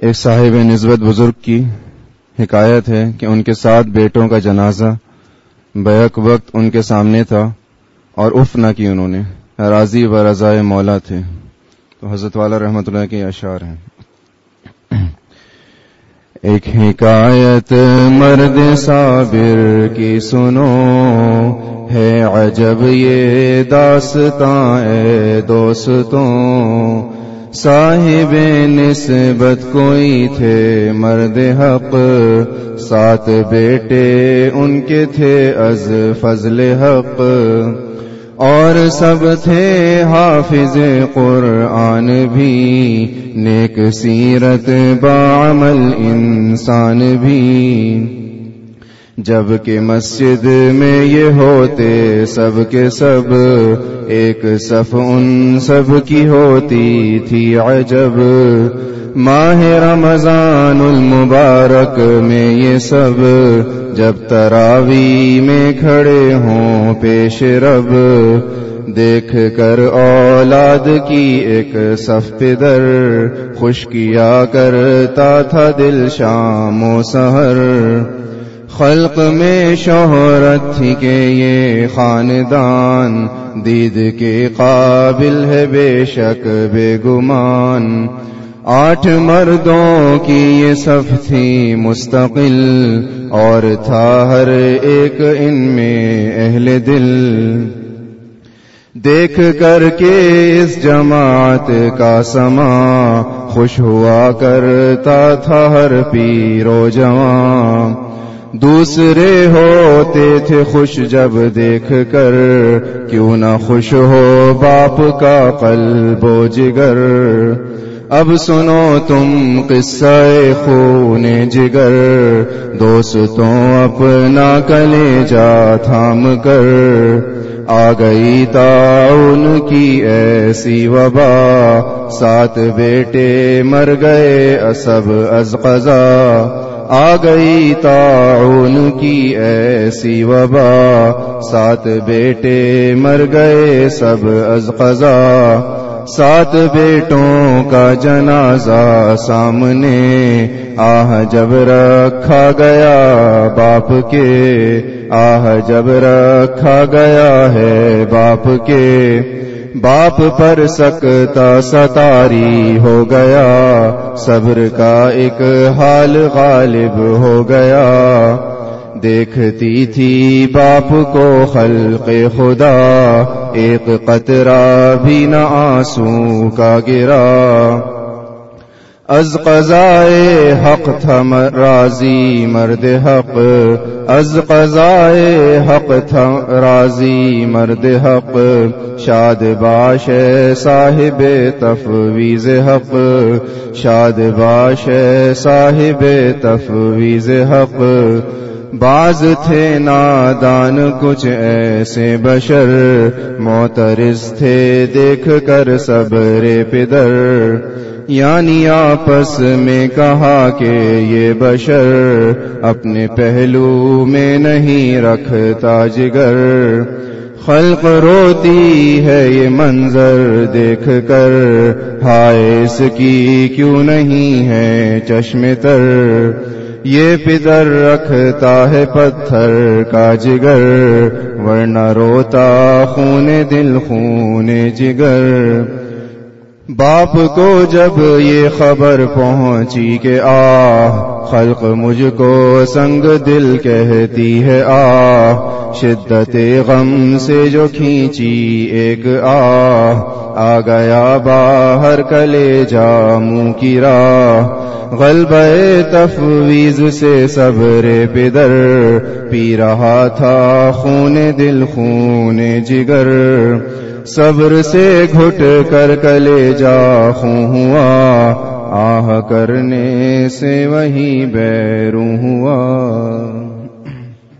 ایک صاحب نسبت بزرگ کی حکایت ہے کہ ان کے ساتھ بیٹوں کا جنازہ بیک وقت ان کے سامنے تھا اور اف نہ کی انہوں نے۔ راضی و رضائے مولا تھے۔ تو حضرت والا رحمت اللہ کے اشعار ہیں۔ ایک حکایت مرد صابر کی سنو، ہے عجب یہ داستان اے دوستوں۔ صاحب نسبت کوئی تھے مرد حق، سات بیٹے ان کے تھے از فضل حق۔ اور سب تھے حافظ قرآن بھی، نیک سیرت بعمل انسان بھی۔ جبکہ مسجد میں یہ ہوتے سب کے سب، ایک صف ان سب کی ہوتی تھی عجب۔ ماہ رمضان المبارک میں یہ سب، جب تراوی میں کھڑے ہوں پیش رب۔ دیکھ کر اولاد کی ایک صف در خوش کیا کرتا تھا دل شام و سہر خلق میں شہرت تھی کہ یہ خاندان دید کے قابل ہے بے شک بے گمان آٹھ مردوں کی یہ صف تھی مستقل اور تھا ہر ایک ان میں اہل دل دیکھ کر کے اس جماعت کا سما خوش ہوا کرتا تھا ہر پیرو جوان دوسرے ہوتے تھے خوش جب دیکھ کر، کیوں نہ خوش ہو باپ کا قلب و جگر۔ اب سنو تم قصہ خون جگر۔ دوستوں اپنا کلے جا تھام کر۔ آ گئی تعاون کی ایسی وبا۔ سات بیٹے مر گئے اسب از قضا۔ آ گئی تعاون کی ایسی وبا، سات بیٹے مر گئے سب از قضا۔ سات بیٹوں کا جنازہ سامنے، آہ جب رکھا گیا باپ کے۔ آہ جب رکھا گیا ہے باپ کے۔ باپ پر سکتا ستاری ہو گیا، صبر کا ایک حال غالب ہو گیا۔ دیکھتی تھی باپ کو خلق خدا، ایک قطرہ بھی نہ آنسو کا گرا۔ از قضائے حق تھا راضی، مرد حق. از قضائے حق تھا راضی، مرد حق. شاد باش صاحب تفویز حق. شاد باش صاحب تفویز حق. باز تھے نادان کچھ ایسے بشر موترز تھے دیکھ کر صبر پدر۔ یعنی آپس میں کہا کہ یہ بشر اپنے پہلو میں نہیں رکھتا جگر۔ خلق روتی ہے یہ منظر دیکھ کر، ہائے اس کی کیوں نہیں ہے چشم تر؟ یہ پدر رکھتا ہے پتھر کا جگر، ورنہ روتا خون دل، خون جگر۔ باپ کو جب یہ خبر پہنچی کہ آ خلق مجھ کو سنگ دل کہتی ہے آ شدت غم سے جو کھینچی ایک آ آ گیا باہر کلے جا منہ کی راہ۔ غلب تفویز سے صبر پدر۔ پی رہا تھا خون دل، خون جگر۔ صبر سے گھٹ کر کلے جا خوں ہوا۔ آہ کرنے سے وہی بیروں ہوا۔